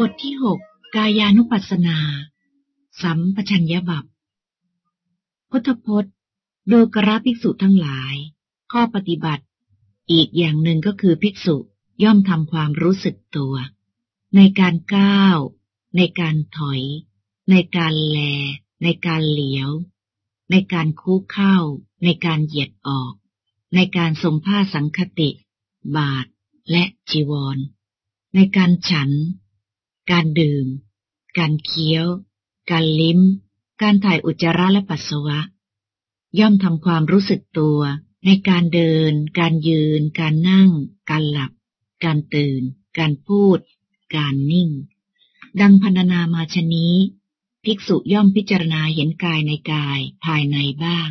บทที่หกกายานุปัสสนา สัมปชัญญบับพุทธพจน์โดยกราภิกษุทั้งหลาย ข้อปฏิบัติ อีกอย่างหนึ่งก็คือภิกษุย่อมทำความรู้สึกตัว ในการก้าว ในการถอย ในการแล ในการเหลียว ในการคู่เข้า ในการเหยียดออก ในการทรงผ้าสังคติ บาทและจีวร ในการฉัน การดื่ม การเคี้ยว การลิ้ม การถ่ายอุจจาระและปัสสาวะ ย่อมทำความรู้สึกตัวในการเดิน การยืน การนั่ง การหลับ การตื่น การพูด การนิ่ง ดังพรรณนามาชนี้ ภิกษุย่อมพิจารณาเห็นกายในกายภายในบ้าง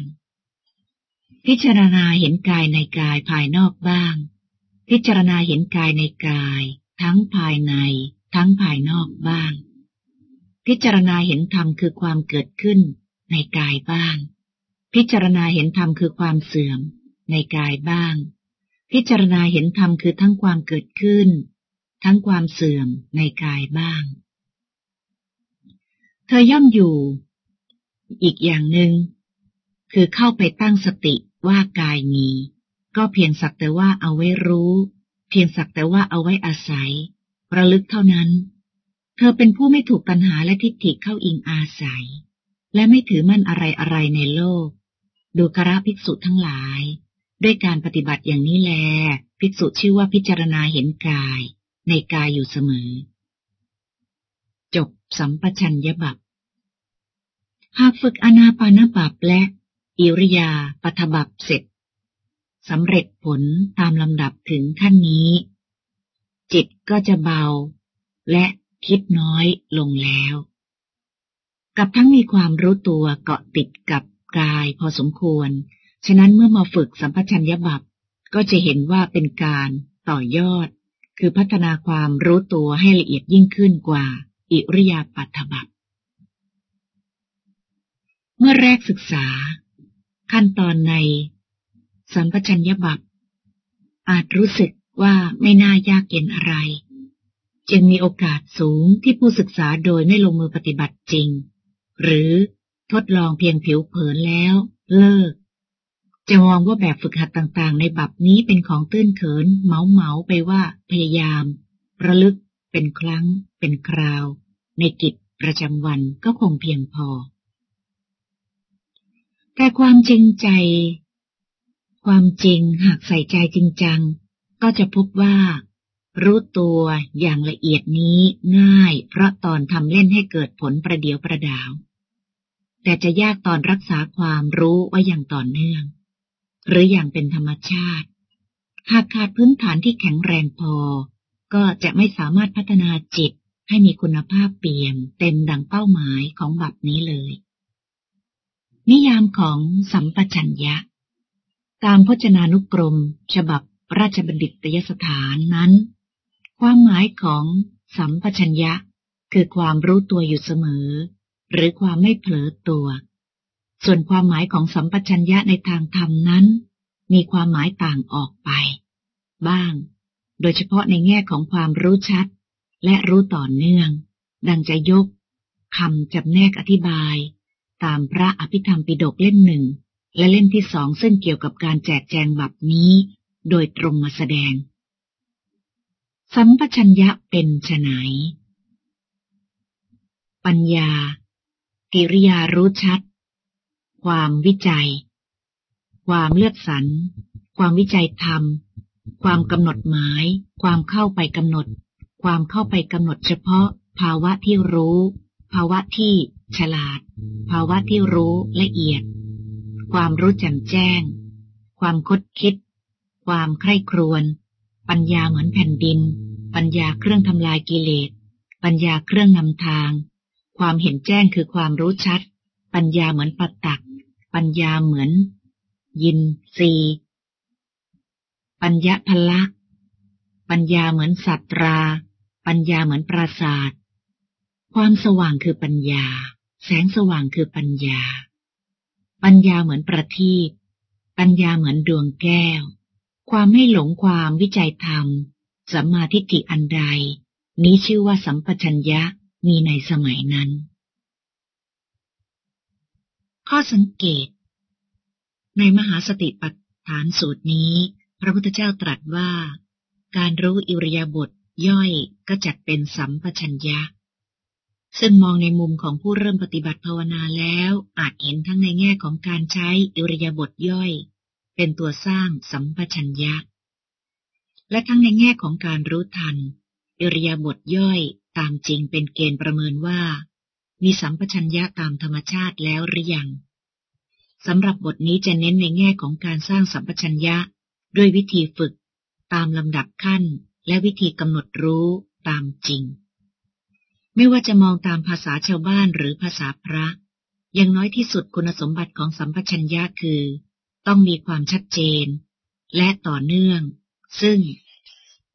พิจารณาเห็นกายในกายภายนอกบ้าง พิจารณาเห็นกายในกาย ทั้งภายใน ทั้งภายนอกบ้าง พิจารณาเห็นธรรมคือความเกิดขึ้นในกายบ้าง พิจารณาเห็นธรรมคือความเสื่อมในกายบ้าง พิจารณาเห็นธรรมคือทั้งความเกิดขึ้น ทั้งความเสื่อมในกายบ้าง เธอย่อมอยู่ อีกอย่างหนึง่งคือเข้าไปตั้งสติว่ากายมี ก็เพียงสักแต่ว่าเอาไว้รู้ เพียงสักแต่ว่าเอาไว้อาศัย ระลึกเท่านั้น เธอเป็นผู้ไม่ถูกตัณหาและทิฏฐิเข้าอิงอาศัย และไม่ถือมั่นอะไรอะไรในโลก ดูกระภิกษุทั้งหลาย ด้วยการปฏิบัติอย่างนี้แล ภิกษุชื่อว่าพิจารณาเห็นกาย ในกายอยู่เสมอ จบสัมปชัญญะบับหากฝึกอนาปานบับและ อิริยาปัทบับเสร็จสำเร็จผลตามลำดับถึงขั้นนี้ จิตก็จะเบา และคิดน้อยลงแล้ว กับทั้งมีความรู้ตัวเกาะติดกับกายพอสมควร ฉะนั้นเมื่อมาฝึกสัมปชัญญะบับก็จะเห็นว่าเป็นการต่อยอด คือพัฒนาความรู้ตัวให้ละเอียดยิ่งขึ้นกว่า อิริยาปัถบับเมื่อแรกศึกษา ขั้นตอนใน สัมปชัญญะบับอาจรู้สึก ว่าไม่น่ายากเย็นอะไร จึงมีโอกาสสูงที่ผู้ศึกษาโดยไม่ลงมือปฏิบัติจริง หรือทดลองเพียงผิวเผินแล้ว เลิก จะมองว่าแบบฝึกหัดต่างๆ ในบับนี้เป็นของตื้นเขินเมาเมาไปว่าพยายาม ระลึกเป็นครั้ง เป็นคราว ในกิจประจำวันก็คงเพียงพอ แต่ความจริงใจ ความจริงหากใส่ใจจริงจัง ก็จะพบว่า รู้ตัวอย่างละเอียดนี้ง่าย เพราะตอนทำเล่นให้เกิดผลประเดียวประดาว แต่จะยากตอนรักษาความรู้ไว้อย่างต่อเนื่อง หรืออย่างเป็นธรรมชาติ หากขาดพื้นฐานที่แข็งแรงพอ ก็จะไม่สามารถพัฒนาจิตให้มีคุณภาพเปี่ยมเต็มดังเป้าหมายของบับนี้เลย นิยามของสัมปชัญญะ ตามพจนานุกรม ฉบับ ราชบัณฑิตยสถานนั้น ความหมายของสัมปชัญญะ คือความรู้ตัวอยู่เสมอ หรือความไม่เผลอตัว ส่วนความหมายของสัมปชัญญะในทางธรรมนั้น มีความหมายต่างออกไป บ้าง โดยเฉพาะในแง่ของความรู้ชัด และรู้ต่อเนื่อง ดังจะยกคำจำแนกอธิบาย ตามพระอภิธรรมปิฎกเล่มหนึ่งและเล่มที่สองซึ่งเกี่ยวกับการแจกแจงแบบนี้ โดยตรงมาแสดง สัมปชัญญะเป็นไฉนปัญญา กิริยารู้ชัด ความวิจัย ความเลือกสรร ความวิจัยธรรม ความกำหนดหมาย ความเข้าไปกำหนด ความเข้าไปกำหนดเฉพาะ ภาวะที่รู้ ภาวะที่ฉลาด ภาวะที่รู้ละเอียด ความรู้แจ่มแจ้ง ความคดคิด ความใคร่ครวญปัญญาเหมือนแผ่นดิน ปัญญาเครื่องทำลายกิเลส ปัญญาเครื่องนำทาง ความเห็นแจ้งคือความรู้ชัด ปัญญาเหมือนปัตตัก ปัญญาเหมือน ยินซีปัญญาพละปัญญาเหมือนสัตรา ปัญญาเหมือนปราศาสตร์ความสว่างคือปัญญา แสงสว่างคือปัญญา ปัญญาเหมือนประทีปปัญญาเหมือนดวงแก้ว ความไม่หลงความวิจัยธรรมสัมมาทิฏฐิอันใด นี้ชื่อว่าสัมปชัญญะมีในสมัยนั้น ข้อสังเกต ในมหาสติปัฏฐานสูตรนี้ พระพุทธเจ้าตรัสว่า การรู้อิริยาบถย่อยก็จัดเป็นสัมปชัญญะ ซึ่งมองในมุมของผู้เริ่มปฏิบัติภาวนาแล้ว อาจเห็นทั้งในแง่ของการใช้อิริยาบถย่อย เป็นตัวสร้างสัมปชัญญะ และทั้งในแง่ของการรู้ทันอิริยาบถย่อยตามจริงเป็นเกณฑ์ประเมินว่า มีสัมปชัญญะตามธรรมชาติแล้วหรือยังสำหรับบทนี้จะเน้นในแง่ของการสร้างสัมปชัญญะ ด้วยวิธีฝึก ตามลำดับขั้น และวิธีกำหนดรู้ตามจริง ไม่ว่าจะมองตามภาษาชาวบ้านหรือภาษาพระยังน้อยที่สุดคุณสมบัติของสัมปชัญญะคือ ต้องมีความชัดเจน และต่อเนื่อง ซึ่ง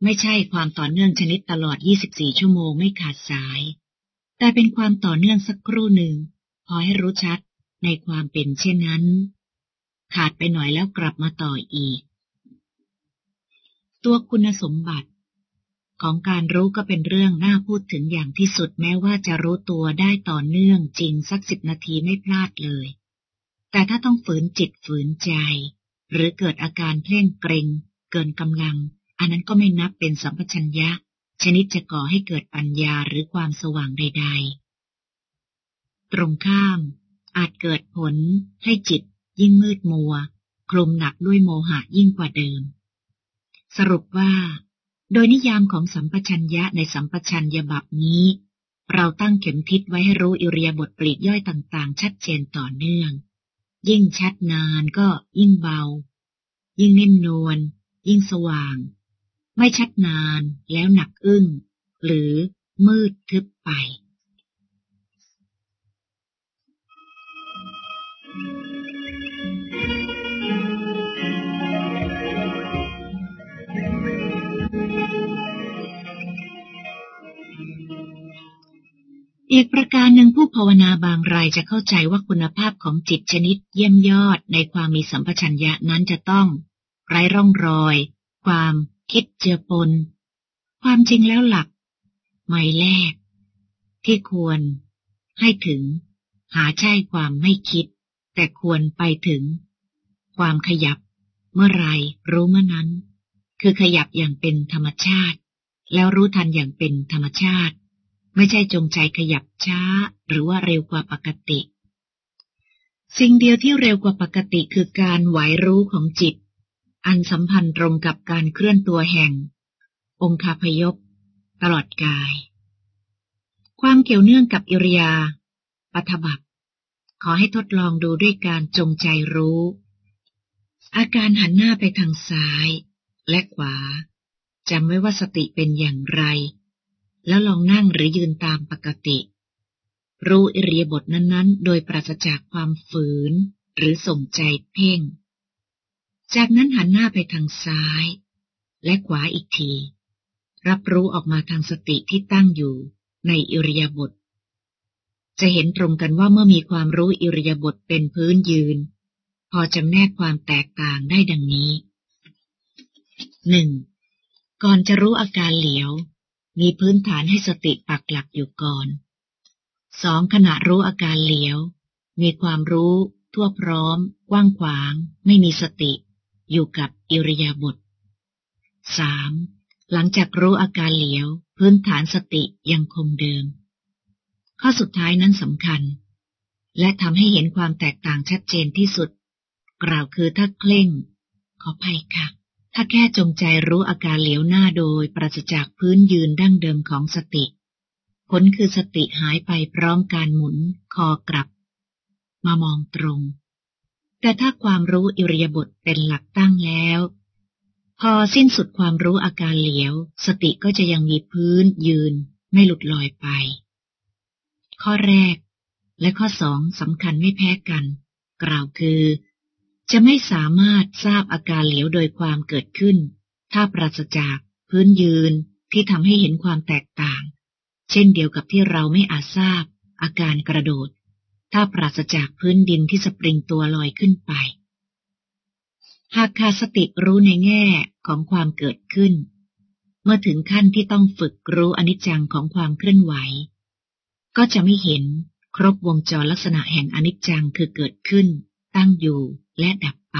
ไม่ใช่ความต่อเนื่องชนิดตลอด 24 ชั่วโมงไม่ขาดสาย แต่เป็นความต่อเนื่องสักครู่หนึ่ง พอให้รู้ชัดในความเป็นเช่นนั้น ขาดไปหน่อยแล้วกลับมาต่ออีก ตัวคุณสมบัติ ของการรู้ก็เป็นเรื่องน่าพูดถึงอย่างที่สุดแม้ว่าจะรู้ตัวได้ต่อเนื่องจริงสักสิบนาทีไม่พลาดเลย แต่ถ้าต้องฝืนจิตฝืนใจ หรือเกิดอาการเพ่งเกรงเกินกำลัง อันนั้นก็ไม่นับเป็นสัมปชัญญะ ชนิดจะก่อให้เกิดปัญญาหรือความสว่างใด ๆ ตรงข้าม อาจเกิดผลให้จิต ยิ่งมืดมัว คลุมหนักด้วยโมหะยิ่งกว่าเดิม สรุปว่า โดยนิยามของสัมปชัญญะในสัมปชัญญะบับนี้ เราตั้งเข็มทิศไว้ให้รู้อิริยาบถปลีกย่อยต่างๆ ชัดเจนต่อเนื่อง ยิ่งชัดนานก็ยิ่งเบา ยิ่งนิ่มนวล ยิ่งสว่าง ไม่ชัดนานแล้วหนักอึ้ง หรือมืดทึบไป อีกประการหนึ่งผู้ภาวนาบางรายจะเข้าใจว่าคุณภาพของจิตชนิดเยี่ยมยอดในความมีสัมปชัญญะนั้นจะต้อง ไร้ร่องรอย ความคิดเจือปน ความจริงแล้วหลัก ไม่แรก ที่ควร ให้ถึง หาใช่ความไม่คิด แต่ควรไปถึง ความขยับ เมื่อไรรู้เมื่อนั้น คือขยับอย่างเป็นธรรมชาติ แล้วรู้ทันอย่างเป็นธรรมชาติ ไม่ใช่จงใจขยับช้าหรือว่าเร็วกว่าปกติ สิ่งเดียวที่เร็วกว่าปกติคือการไหวรู้ของจิต อันสัมพันธ์ตรงกับการเคลื่อนตัวแห่ง องคาพยพ ตลอดกาย ความเกี่ยวเนื่องกับอิริยาปัทบักขอให้ทดลองดูด้วยการจงใจรู้ อาการหันหน้าไปทางซ้ายและขวาจำไว้ว่าสติเป็นอย่างไร แล้วลองนั่งหรือยืนตามปกติ รู้อิริยาบถนั้นๆ โดยปราศจากความฝืนหรือส่งใจเพ่ง จากนั้นหันหน้าไปทางซ้าย และขวาอีกที รับรู้ออกมาทางสติที่ตั้งอยู่ในอิริยาบถจะเห็นตรงกันว่าเมื่อมีความรู้อิริยาบถเป็นพื้นยืน พอจำแนกความแตกต่างได้ดังนี้หนึ่งก่อนจะรู้อาการเหลียว มีพื้นฐานให้สติปักหลักอยู่ก่อนสองขณะรู้อาการเหลียว มีความรู้ทั่วพร้อม กว้างขวาง ไม่มีสติ อยู่กับอิริยาบถสามหลังจากรู้อาการเหลียว พื้นฐานสติยังคงเดิม ข้อสุดท้ายนั้นสำคัญ และทำให้เห็นความแตกต่างชัดเจนที่สุด กล่าวคือถ้าเคร่ง ขอภัยค่ะ ถ้าแค่จงใจรู้อาการเหลียวหน้าโดยปราศจากพื้นยืนดั้งเดิมของสติ ผลคือสติหายไปพร้อมการหมุนคอกลับ มามองตรง แต่ถ้าความรู้อิริยาบถเป็นหลักตั้งแล้ว พอสิ้นสุดความรู้อาการเหลียว สติก็จะยังมีพื้นยืนไม่หลุดลอยไป ข้อแรกและข้อสองสำคัญไม่แพ้กัน กล่าวคือ จะไม่สามารถทราบอาการเหลียวโดยความเกิดขึ้น ถ้าปราศจากพื้นยืนที่ทำให้เห็นความแตกต่าง เช่นเดียวกับที่เราไม่อาจทราบ อาการกระโดด ถ้าปราศจากพื้นดินที่สปริงตัวลอยขึ้นไป หากขาดสติรู้ในแง่ของความเกิดขึ้น เมื่อถึงขั้นที่ต้องฝึกรู้อนิจจังของความเคลื่อนไหว ก็จะไม่เห็นครบวงจรลักษณะแห่งอนิจจังคือเกิดขึ้น ตั้งอยู่ และดับไป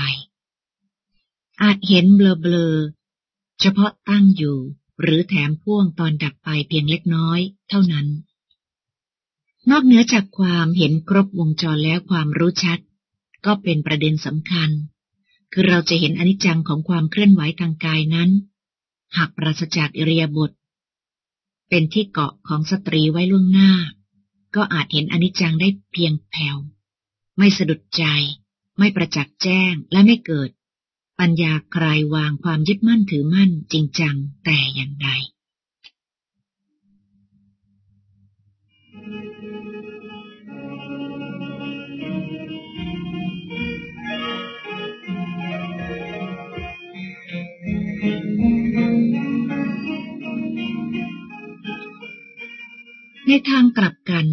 อาจเห็นเบลอๆ เฉพาะตั้งอยู่ หรือแถมพ่วงตอนดับไปเพียงเล็กน้อยเท่านั้น นอกเหนือจากความเห็นครบวงจรแล้วความรู้ชัด ก็เป็นประเด็นสำคัญ คือเราจะเห็นอนิจจังของความเคลื่อนไหวทางกายนั้น หากปราศจากอิริยาบถเป็นที่เกาะของสตรีไว้ล่วงหน้า ก็อาจเห็นอนิจจังได้เพียงแผ่วไม่สะดุดใจ ไม่ประจักษ์แจ้งและไม่เกิด ปัญญาคลายวางความยึดมั่นถือมั่นจริงจังแต่อย่างใดในทางกลับกัน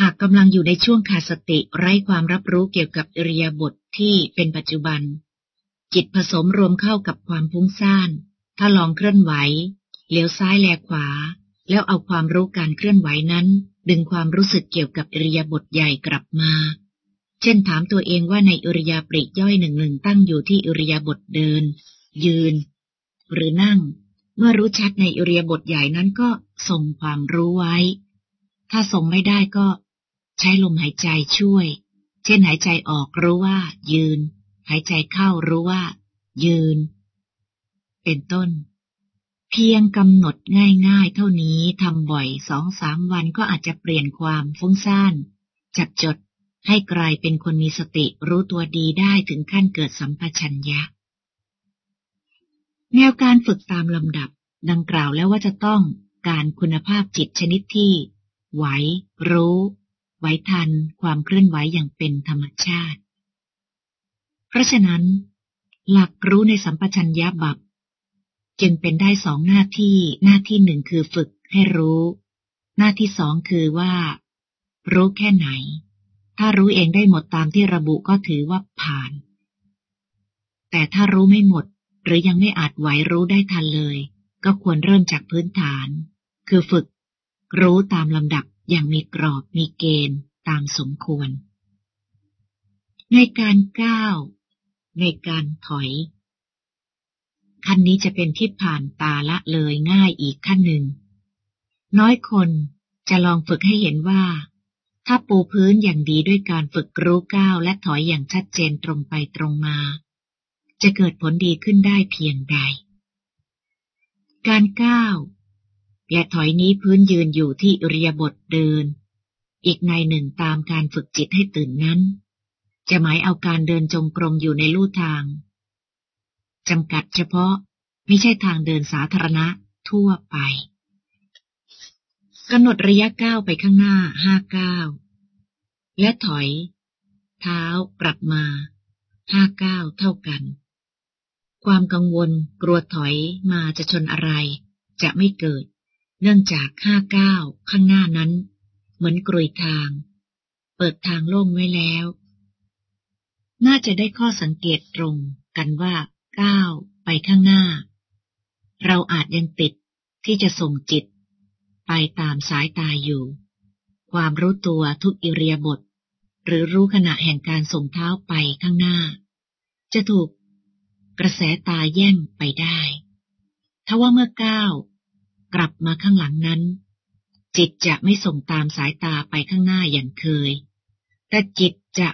หากกำลังอยู่ในช่วงขาดสติไร้ความรับรู้เกี่ยวกับอริยบทที่เป็นปัจจุบัน จิตผสมรวมเข้ากับความพุ่งซ่าน ถ้าลองเคลื่อนไหวเลี้ยวซ้ายแลขวา แล้วเอาความรู้การเคลื่อนไหวนั้น ดึงความรู้สึกเกี่ยวกับอริยบทใหญ่กลับมา เช่นถามตัวเองว่าในอริยาปริย่อยหนึ่งหนึ่งตั้งอยู่ที่อริยบทเดิน ยืน หรือนั่ง เมื่อรู้ชัดในอิริยาบถใหญ่นั้นก็ส่งความรู้ไว้ ถ้าส่งไม่ได้ก็ ใช้ลมหายใจช่วย เช่นหายใจออกรู้ว่า ยืน หายใจเข้ารู้ว่า ยืน เป็นต้น เพียงกำหนดง่ายๆ เท่านี้ทำบ่อยสองสามวันก็อาจจะเปลี่ยนความฟุ้งซ่าน จับจดให้กลายเป็นคนมีสติรู้ตัวดีได้ถึงขั้นเกิดสัมปชัญญะ แนวการฝึกตามลำดับ ดังกล่าวแล้วว่าจะต้องการคุณภาพจิตชนิดที่ ไหว รู้ ไหวทันความเคลื่อนไหวอย่างเป็นธรรมชาติ เพราะฉะนั้น หลักรู้ในสัมปชัญญะบับจึงเป็นได้สองหน้าที่ หน้าที่หนึ่งคือฝึกให้รู้ หน้าที่สองคือว่า รู้แค่ไหน ถ้ารู้เองได้หมดตามที่ระบุก็ถือว่าผ่าน แต่ถ้ารู้ไม่หมด หรือยังไม่อาจไหวรู้ได้ทันเลย ก็ควรเริ่มจากพื้นฐาน คือฝึก รู้ตามลำดับ อย่างมีกรอบมีเกณฑ์ตามสมควร ในการก้าว ในการถอย ขั้นนี้จะเป็นที่ผ่านตาละเลยง่ายอีกขั้นหนึ่ง น้อยคนจะลองฝึกให้เห็นว่า ถ้าปูพื้นอย่างดีด้วยการฝึกรู้ก้าวและถอยอย่างชัดเจนตรงไปตรงมา จะเกิดผลดีขึ้นได้เพียงใด การก้าว และถอยนี้พื้นยืนอยู่ที่อริยบทเดิน อีกในหนึ่งตามการฝึกจิตให้ตื่นนั้น จะหมายเอาการเดินจงกรมอยู่ในลู่ทางจำกัดเฉพาะไม่ใช่ทางเดินสาธารณะทั่วไปกำหนดระยะก้าวไปข้างหน้าห้าก้าวและถอย เท้ากลับมาห้าก้าวเท่ากัน ความกังวลกลัวถอยมาจะชนอะไร จะไม่เกิด เนื่องจากห้าก้าวข้างหน้านั้น เหมือนกรุยทาง เปิดทางโล่งไว้แล้ว น่าจะได้ข้อสังเกตตรงกันว่าก้าวไปข้างหน้า เราอาจยังติดที่จะส่งจิต ไปตามสายตาอยู่ ความรู้ตัวทุกอิเรียบท หรือรู้ขณะแห่งการส่งเท้าไปข้างหน้า จะถูกกระแสตาแย่งไปได้ทว่าเมื่อก้าว กลับมาข้างหลังนั้น จิตจะไม่ส่งตามสายตาไปข้างหน้าอย่างเคย แต่จิตจะ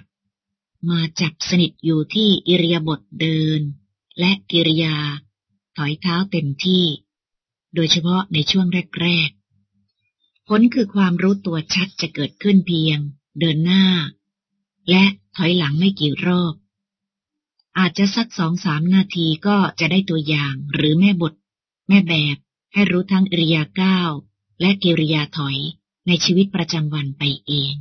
มาจับสนิทอยู่ที่อิริยาบถเดิน และกิริยา ถอยเท้าเต็มที่ โดยเฉพาะในช่วงแรกๆ ผลคือความรู้ตัวชัดจะเกิดขึ้นเพียง เดินหน้า และถอยหลังไม่กี่รอบ อาจจะสักสองสามนาทีก็จะได้ตัวอย่างหรือแม่บท แม่แบบ ให้รู้ทั้งอริยาก้าวและกิริยาถอยในชีวิตประจำวันไปเอง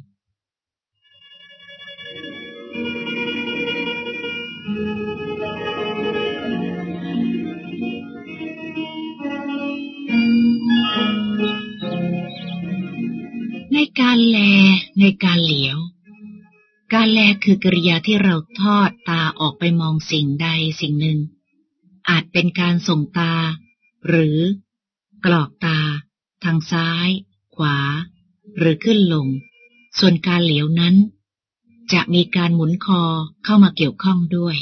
ในการแลในการเหลียว การแลคือกริยาที่เราทอดตาออกไปมองสิ่งใดสิ่งหนึ่ง อาจเป็นการส่งตา หรือ กรอกตา ทางซ้าย ขวา หรือขึ้นลง ส่วนการเหลียวนั้น จะมีการหมุนคอเข้ามาเกี่ยวข้องด้วย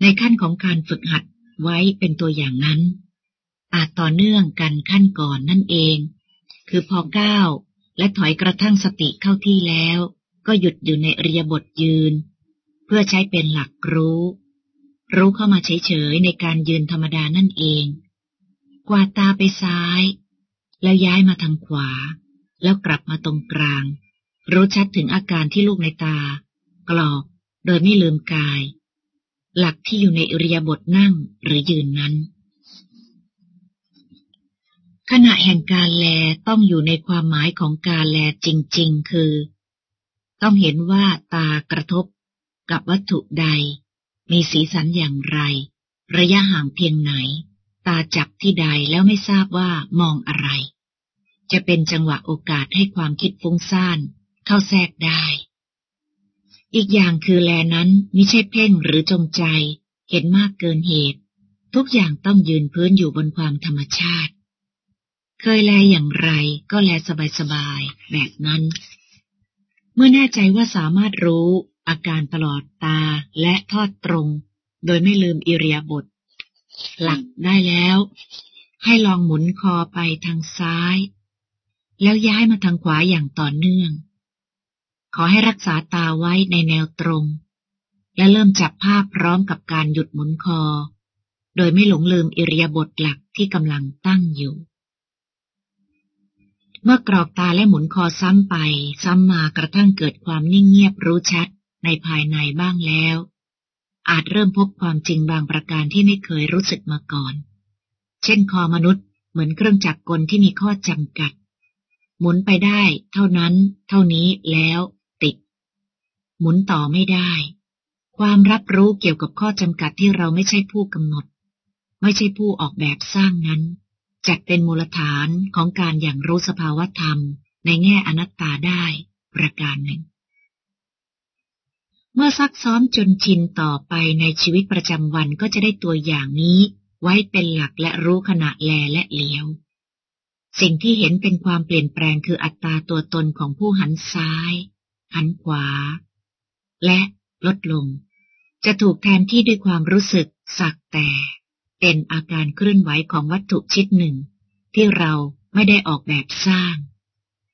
ในขั้นของการฝึกหัดไว้เป็นตัวอย่างนั้น อาจต่อเนื่องกันขั้นก่อนนั่นเอง คือพอก้าวและถอยกระทั่งสติเข้าที่แล้ว ก็หยุดอยู่ในอริยบทยืน เพื่อใช้เป็นหลักรู้ รู้เข้ามาเฉยๆในการยืนธรรมดานั่นเอง กวาดตาไปซ้าย แล้วย้ายมาทางขวา แล้วกลับมาตรงกลาง รู้ชัดถึงอาการที่ลูกในตา กรอกโดยไม่ลืมกาย หลักที่อยู่ในอริยบทนั่งหรือยืนนั้น ขณะแห่งการแลต้องอยู่ในความหมายของการแลจริง ๆ คือ ต้องเห็นว่าตากระทบกับวัตถุใด มีสีสันอย่างไร ระยะห่างเพียงไหน ตาจับที่ใดแล้วไม่ทราบว่ามองอะไร จะเป็นจังหวะโอกาสให้ความคิดฟุ้งซ่านเข้าแทรกได้ อีกอย่างคือแลนั้นไม่ใช่เพ่งหรือจงใจ เห็นมากเกินเหตุ ทุกอย่างต้องยืนพื้นอยู่บนความธรรมชาติ เคยแลอย่างไรก็แลสบายๆแบบนั้น เมื่อแน่ใจว่าสามารถรู้อาการตลอดตาและทอดตรง โดยไม่ลืมอิเรียบท หลักได้แล้ว ให้ลองหมุนคอไปทางซ้าย แล้วย้ายมาทางขวาอย่างต่อเนื่อง ขอให้รักษาตาไว้ในแนวตรง และเริ่มจับภาพพร้อมกับการหยุดหมุนคอ โดยไม่หลงลืมอิรียาบทหลักที่กำลังตั้งอยู่ เมื่อกรอกตาและหมุนคอซ้ำไป ซ้ำมากระทั่งเกิดความนิ่งเงียบรู้ชัดในภายในบ้างแล้ว อาจเริ่มพบความจริงบางประการที่ไม่เคยรู้สึกมาก่อน เช่นคอมนุษย์เหมือนเครื่องจักรกลที่มีข้อจำกัด หมุนไปได้ เท่านั้น เท่านี้แล้วติด หมุนต่อไม่ได้ ความรับรู้เกี่ยวกับข้อจำกัดที่เราไม่ใช่ผู้กำหนด ไม่ใช่ผู้ออกแบบสร้างนั้น จัดเป็นมูลฐานของการอย่างรู้สภาวธรรม ในแง่อนัตตาได้ ประการหนึ่ง เมื่อซักซ้อมจนชินต่อไปในชีวิตประจำวันก็จะได้ตัวอย่างนี้ไว้เป็นหลักและรู้ขณะแลและเลี้ยว สิ่งที่เห็นเป็นความเปลี่ยนแปลงคืออัตราตัวตนของผู้หันซ้าย หันขวา และลดลง จะถูกแทนที่ด้วยความรู้สึกสักแต่ เป็นอาการเคลื่อนไหวของวัตถุชิ้นหนึ่ง ที่เราไม่ได้ออกแบบสร้าง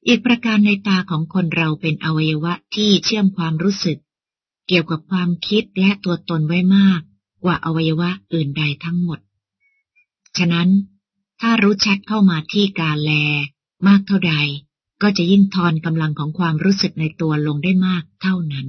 อีกประการในตาของคนเราเป็นอวัยวะที่เชื่อมความรู้สึก เกี่ยวกับความคิดและตัวตนไว้มากกว่าอวัยวะอื่นใดทั้งหมด ฉะนั้น ถ้ารู้ชัดเข้ามาที่การแล มากเท่าใด ก็จะยิ่งทอนกำลังของความรู้สึกในตัวลงได้มากเท่านั้น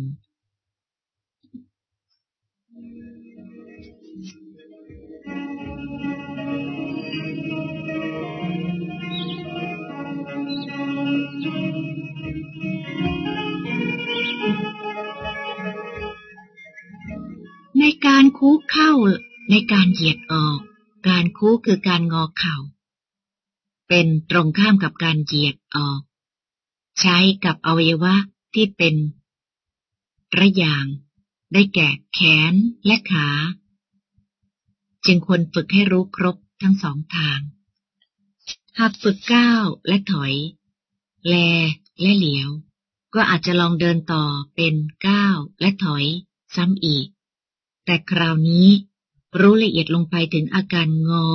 ในการคูเข้า ในการเหยียดออก การคูคือการงอเข่า เป็นตรงข้ามกับการเหยียดออก ใช้กับอวัยวะที่เป็นระย่าง ได้แก่แขนและขา จึงควรฝึกให้รู้ครบทั้งสองทาง หากฝึกก้าวและถอย แลและเหลียว ก็อาจจะลองเดินต่อเป็นก้าวและถอยซ้ำอีก แต่คราวนี้รู้ละเอียดลงไปถึงอาการงอ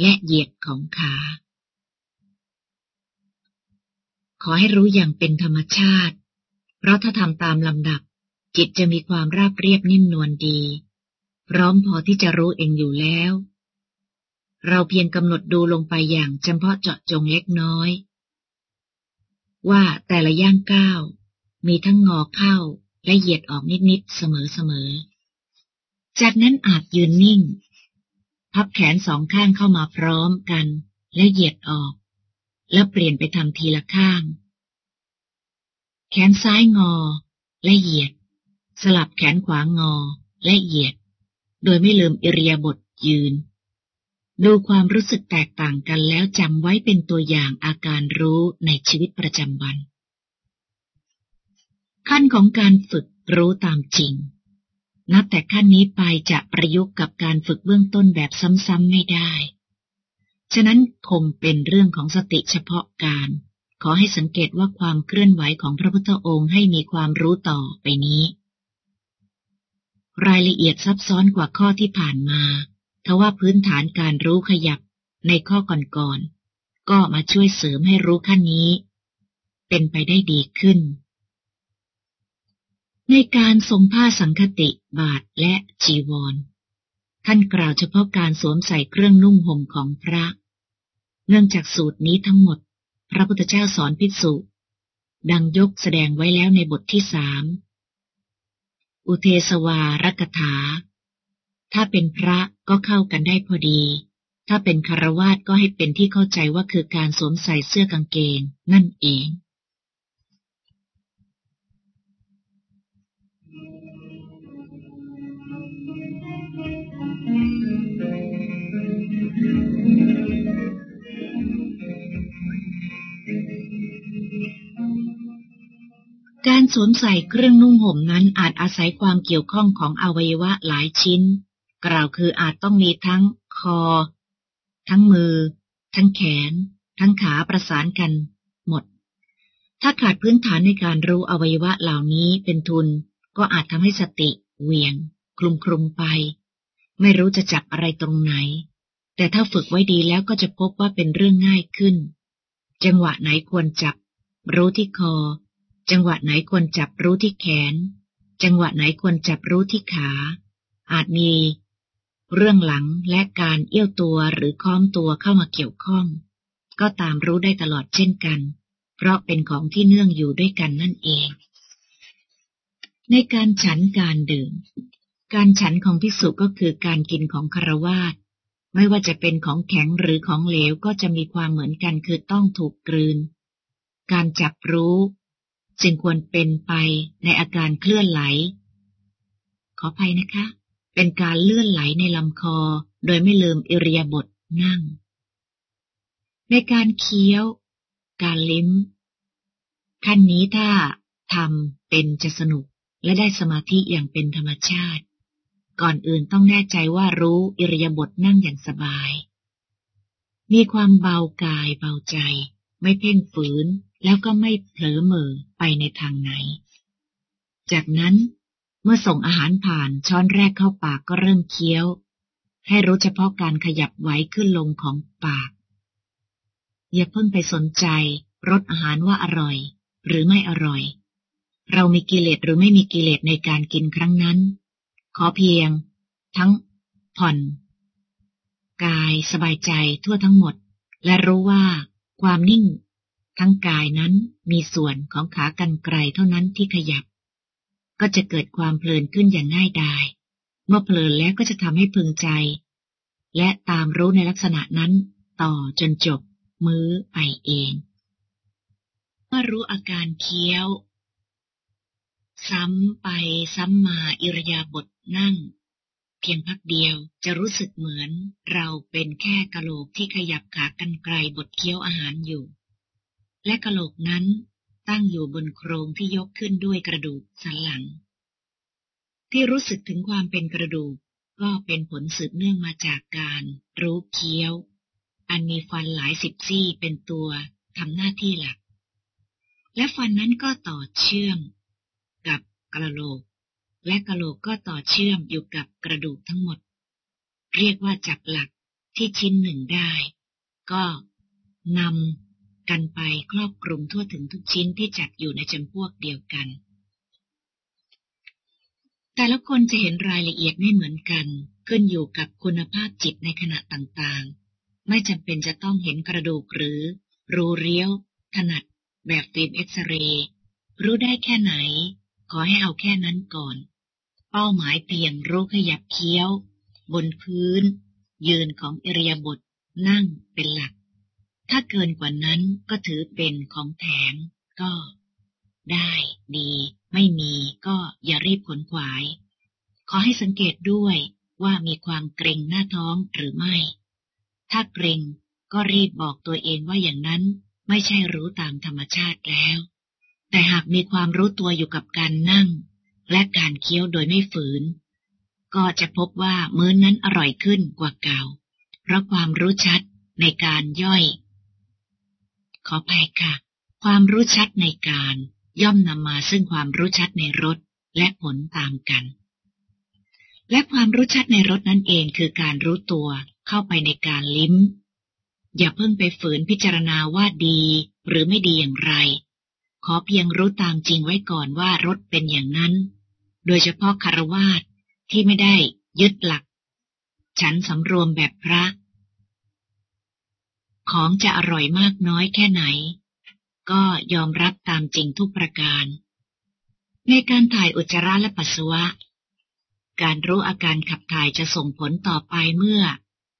และเหยียดของขา ขอให้รู้อย่างเป็นธรรมชาติ เพราะถ้าทำตามลำดับ จิตจะมีความราบเรียบนิ่มนวลดี พร้อมพอที่จะรู้เองอยู่แล้ว เราเพียงกำหนดดูลงไปอย่างเฉพาะเจาะจงเล็กน้อย ว่าแต่ละย่างก้าวมีทั้งงอเข้าและเหยียดออกนิดๆเสมอๆ จากนั้นอาจยืนนิ่ง พับแขนสองข้างเข้ามาพร้อมกัน และเหยียดออก แล้วเปลี่ยนไปทำทีละข้าง แขนซ้ายงอ และเหยียด สลับแขนขวางอ และเหยียด โดยไม่ลืมอิริยาบถยืน ดูความรู้สึกแตกต่างกันแล้วจำไว้เป็นตัวอย่างอาการรู้ในชีวิตประจำวัน ขั้นของการฝึกรู้ตามจริง นับแต่ขั้นนี้ไปจะประยุกต์กับการฝึกเบื้องต้นแบบซ้ำๆไม่ได้ ฉะนั้นคงเป็นเรื่องของสติเฉพาะการ ขอให้สังเกตว่าความเคลื่อนไหวของพระพุทธองค์ให้มีความรู้ต่อไปนี้ รายละเอียดซับซ้อนกว่าข้อที่ผ่านมาทว่าพื้นฐานการรู้ขยับในข้อก่อนๆก็มาช่วยเสริมให้รู้ขั้นนี้ เป็นไปได้ดีขึ้น ในการทรงผ้าสังคติบาทและจีวร ท่านกล่าวเฉพาะการสวมใส่เครื่องนุ่งห่มของพระ เนื่องจากสูตรนี้ทั้งหมด พระพุทธเจ้าสอนภิกษุ ดังยกแสดงไว้แล้วในบทที่สามอุเทสวารกถา ถ้าเป็นพระก็เข้ากันได้พอดี ถ้าเป็นคารวาสก็ให้เป็นที่เข้าใจว่าคือการสวมใส่เสื้อกางเกงนั่นเอง สวมใส่เครื่องนุ่งห่มนั้นอาจอาศัยความเกี่ยวข้องของอวัยวะหลายชิ้น กล่าวคืออาจต้องมีทั้งคอ ทั้งมือ ทั้งแขน ทั้งขาประสานกัน หมด ถ้าขาดพื้นฐานในการรู้อวัยวะเหล่านี้เป็นทุน ก็อาจทำให้สติเวียง คลุมคลุมไป ไม่รู้จะจับอะไรตรงไหน แต่ถ้าฝึกไว้ดีแล้วก็จะพบว่าเป็นเรื่องง่ายขึ้น จังหวะไหนควรจับ รู้ที่คอ จังหวะไหนควรจับรู้ที่แขน จังหวะไหนควรจับรู้ที่ขา อาจมีเรื่องหลังและการเอี้ยวตัวหรือค้อมตัวเข้ามาเกี่ยวข้อง ก็ตามรู้ได้ตลอดเช่นกัน เพราะเป็นของที่เนื่องอยู่ด้วยกันนั่นเอง ในการฉันการดื่ม การฉันของพิสุก็คือการกินของคารวาสไม่ว่าจะเป็นของแข็งหรือของเหลวก็จะมีความเหมือนกันคือต้องถูกกลืน การจับรู้ จึงควรเป็นไปในอาการเคลื่อนไหล ขออภัยนะคะ เป็นการเลื่อนไหลในลำคอ โดยไม่ลืมอิริยาบถนั่ง ในการเคี้ยว การลิ้ม ขั้นนี้ถ้าทำเป็นจะสนุกและได้สมาธิอย่างเป็นธรรมชาติ ก่อนอื่นต้องแน่ใจว่ารู้อิริยาบถนั่งอย่างสบาย มีความเบากายเบาใจ ไม่เพ่งฝืน แล้วก็ไม่เผลอเมือไปในทางไหน จากนั้นเมื่อส่งอาหารผ่านช้อนแรกเข้าปากก็เริ่มเคี้ยว ให้รู้เฉพาะการขยับไหวขึ้นลงของปาก อย่าเพิ่งไปสนใจรสอาหารว่าอร่อย หรือไม่อร่อย เรามีกิเลสหรือไม่มีกิเลสในการกินครั้งนั้น ขอเพียง ทั้งผ่อน กายสบายใจทั่วทั้งหมด และรู้ว่าความนิ่ง ทั้งกายนั้นมีส่วนของขากันไกลเท่านั้นที่ขยับ ก็จะเกิดความเพลินขึ้นอย่างง่ายดาย เมื่อเพลินแล้วก็จะทำให้พึงใจ และตามรู้ในลักษณะนั้น ต่อจนจบ มื้อไปเอง เมื่อรู้อาการเคี้ยว ซ้ำไปซ้ำมาอิรยาบทนั่ง เพียงพักเดียวจะรู้สึกเหมือน เราเป็นแค่กะโหลกที่ขยับขากันไกลบทเคี้ยวอาหารอยู่ และกะโหลกนั้นตั้งอยู่บนโครงที่ยกขึ้นด้วยกระดูกสันหลัง ที่รู้สึกถึงความเป็นกระดูกก็เป็นผลสืบเนื่องมาจากการรู้เคี้ยว อันมีฟันหลายสิบซี่เป็นตัวทำหน้าที่หลัก และฟันนั้นก็ต่อเชื่อม กับกระโหลก และกระโหลกก็ต่อเชื่อมอยู่กับกระดูกทั้งหมด เรียกว่าจับหลักที่ชิ้นหนึ่งได้ ก็นำ กันไปครอบคลุมทั่วถึงทุกชิ้นที่จัดอยู่ในจำพวกเดียวกัน แต่ละคนจะเห็นรายละเอียดไม่เหมือนกัน ขึ้นอยู่กับคุณภาพจิตในขณะต่างๆ ไม่จำเป็นจะต้องเห็นกระดูกหรือ รูเรียวถนัด แบบฟิล์มเอ็กซเรย์รู้ได้แค่ไหน ขอให้เอาแค่นั้นก่อน เป้าหมายเพียงรู้ขยับเคี้ยว บนพื้น ยืนของอิริยาบถนั่งเป็นหลัก ถ้าเกินกว่านั้นก็ถือเป็นของแถมก็ ได้ดี ไม่มีก็อย่ารีบขนขวาย ขอให้สังเกตด้วยว่ามีความเกรงหน้าท้องหรือไม่ ถ้าเกรงก็รีบบอกตัวเองว่าอย่างนั้นไม่ใช่รู้ตามธรรมชาติแล้ว แต่หากมีความรู้ตัวอยู่กับการนั่ง และการเคี้ยวโดยไม่ฝืน ก็จะพบว่ามื้อนนั้นอร่อยขึ้นกว่าเก่า เพราะความรู้ชัดในการย่อย ขอไปค่ะ ความรู้ชัดในการ ย่อมนำมาซึ่งความรู้ชัดในรสและผลตามกัน และความรู้ชัดในรสนั่นเองคือการรู้ตัวเข้าไปในการลิ้ม อย่าเพิ่งไปฝืนพิจารณาว่าดี หรือไม่ดีอย่างไร ขอเพียงรู้ตามจริงไว้ก่อนว่ารสเป็นอย่างนั้น โดยเฉพาะคารวาสที่ไม่ได้ยึดหลัก ฉันสำรวมแบบพระ ของจะอร่อยมากน้อยแค่ไหน ก็ยอมรับตามจริงทุกประการ ในการถ่ายอุจจาระและปัสสาวะ การรู้อาการขับถ่ายจะส่งผลต่อไปเมื่อ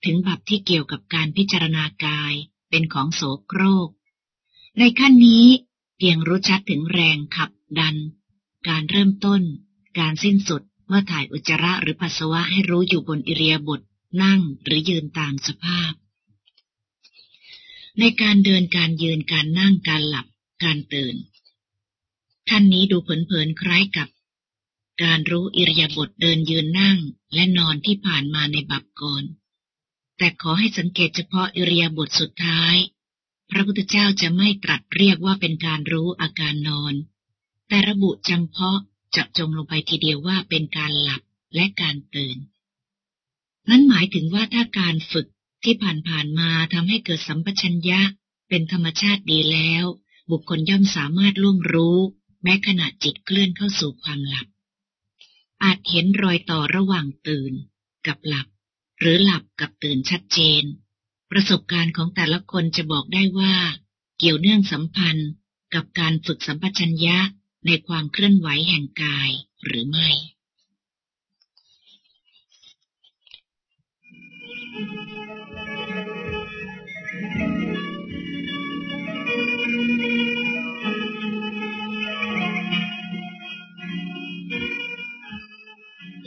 ถึงบับที่เกี่ยวกับการพิจารณากายเป็นของโสโครก ในขั้นนี้เพียงรู้ชัดถึงแรงขับดัน การเริ่มต้น การสิ้นสุดเมื่อถ่ายอุจจาระหรือปัสสาวะให้รู้อยู่บนอิเรียบทนั่งหรือยืนตามสภาพ ในการเดินการยืนการนั่งการหลับการตื่น ท่านนี้ดูเผินๆคล้ายกับ การรู้อิริยาบถเดินยืนนั่งและนอนที่ผ่านมาในบับก่อน แต่ขอให้สังเกตเฉพาะอิริยาบถสุดท้าย พระพุทธเจ้าจะไม่ตรัสเรียกว่าเป็นการรู้อาการนอน แต่ระบุจำเพาะจาะจงลงไปทีเดียวว่าเป็นการหลับและการตื่น นั้นหมายถึงว่าถ้าการฝึก ที่ผ่านๆมาทำให้เกิดสัมปชัญญะเป็นธรรมชาติดีแล้ว บุคคลย่อมสามารถล่วงรู้ แม้ขณะจิตเคลื่อนเข้าสู่ความหลับ อาจเห็นรอยต่อระหว่างตื่น กับหลับ หรือหลับกับตื่นชัดเจน ประสบการณ์ของแต่ละคนจะบอกได้ว่า เกี่ยวเนื่องสัมพันธ์กับการฝึกสัมปชัญญะในความเคลื่อนไหวแห่งกายหรือไม่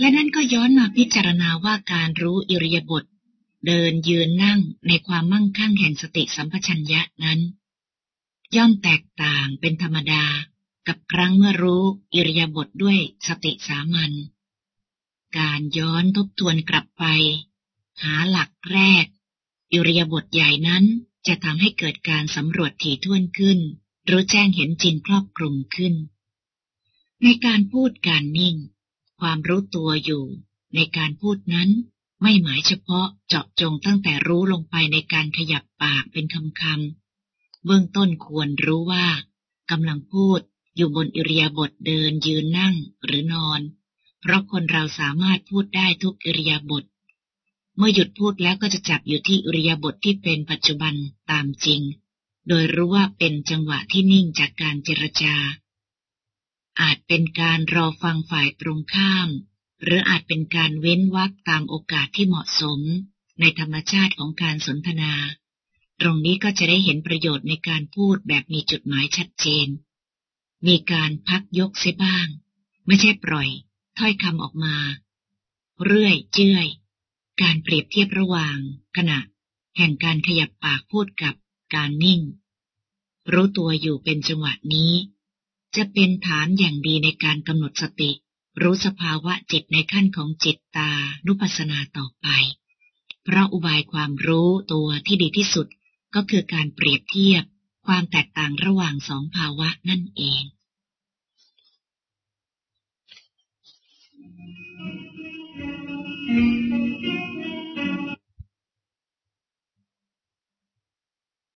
และนั่นก็ย้อนมาพิจารณาว่าการรู้อิริยาบถเดินยืนนั่งในความมั่งคั่งแห่งสติสัมปชัญญะนั้น ย่อมแตกต่างเป็นธรรมดากับครั้งเมื่อรู้อิริยาบถด้วยสติสามัญการย้อนทบทวนกลับไป หาหลักแรก อิริยาบถใหญ่นั้นจะทำให้เกิดการสำรวจถี่ถ้วนขึ้น รู้แจ้งเห็นจริงครอบคลุมขึ้น ในการพูดการนิ่ง ความรู้ตัวอยู่ในการพูดนั้น ไม่หมายเฉพาะเจาะจงตั้งแต่รู้ลงไปในการขยับปากเป็นคำคำเบื้องต้นควรรู้ว่ากำลังพูดอยู่บนอิริยาบถเดินยืนนั่งหรือนอน เพราะคนเราสามารถพูดได้ทุกอิริยาบถเมื่อหยุดพูดแล้วก็จะจับอยู่ที่อิริยาบถทที่เป็นปัจจุบันตามจริง โดยรู้ว่าเป็นจังหวะที่นิ่งจากการเจรจา อาจเป็นการรอฟังฝ่ายตรงข้าม หรืออาจเป็นการเว้นวรรคตามโอกาสที่เหมาะสม ในธรรมชาติของการสนทนา ตรงนี้ก็จะได้เห็นประโยชน์ในการพูดแบบมีจุดหมายชัดเจน มีการพักยกเสียบ้าง ไม่ใช่ปล่อย ถ้อยคำออกมา เรื่อยเจื่อย การเปรียบเทียบระหว่าง ขณะ แห่งการขยับปากพูดกับการนิ่ง รู้ตัวอยู่เป็นจังหวะนี้ จะเป็นฐานอย่างดีในการกำหนดสติ รู้สภาวะจิตในขั้นของจิตตานุปัสสนาต่อไป เพราะอุบายความรู้ตัวที่ดีที่สุดก็คือการเปรียบเทียบความแตกต่างระหว่างสองภาวะนั่นเอง